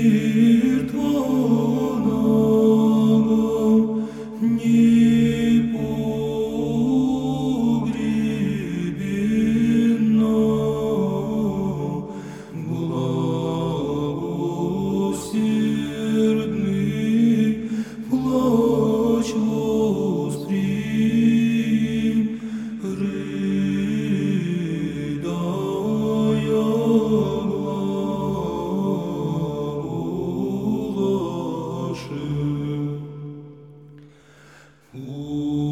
you. O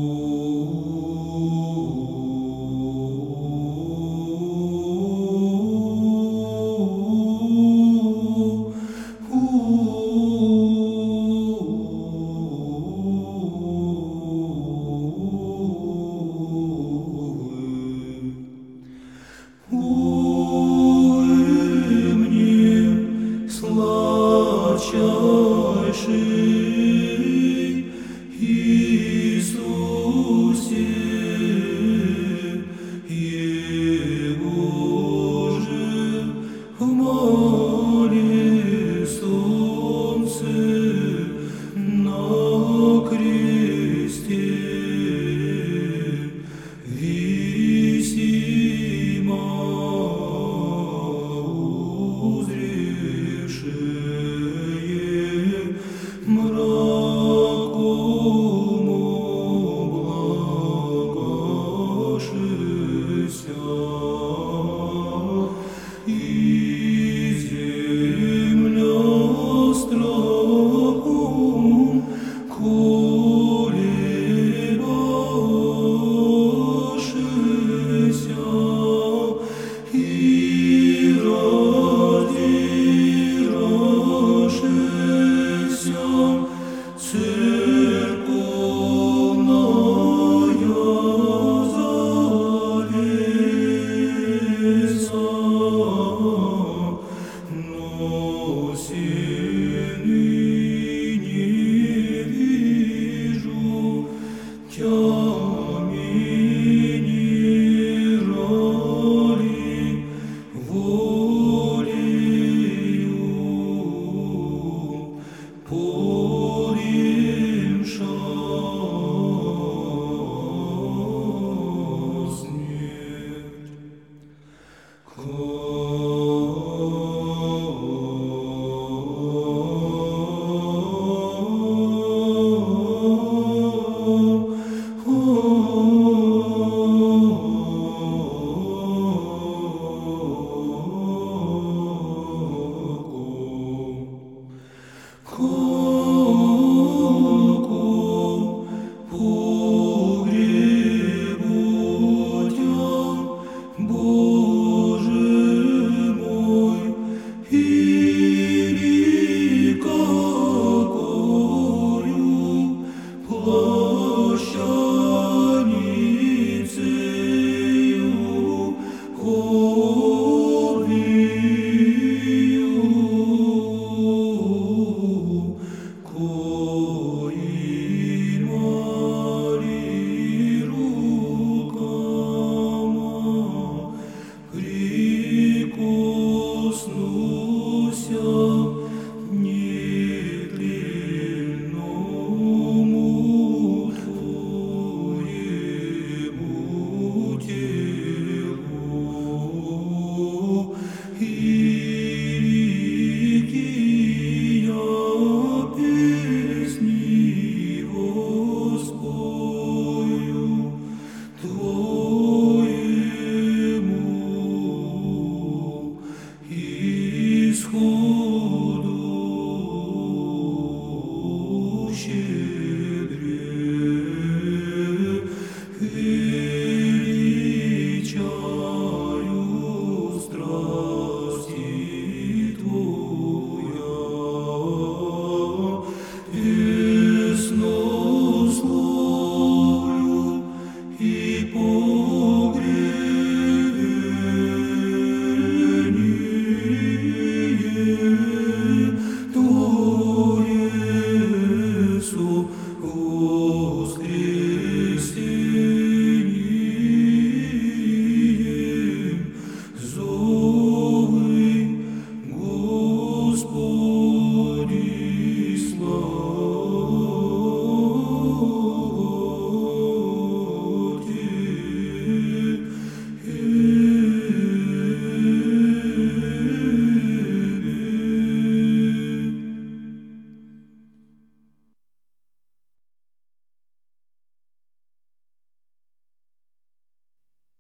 Jesus Cristo.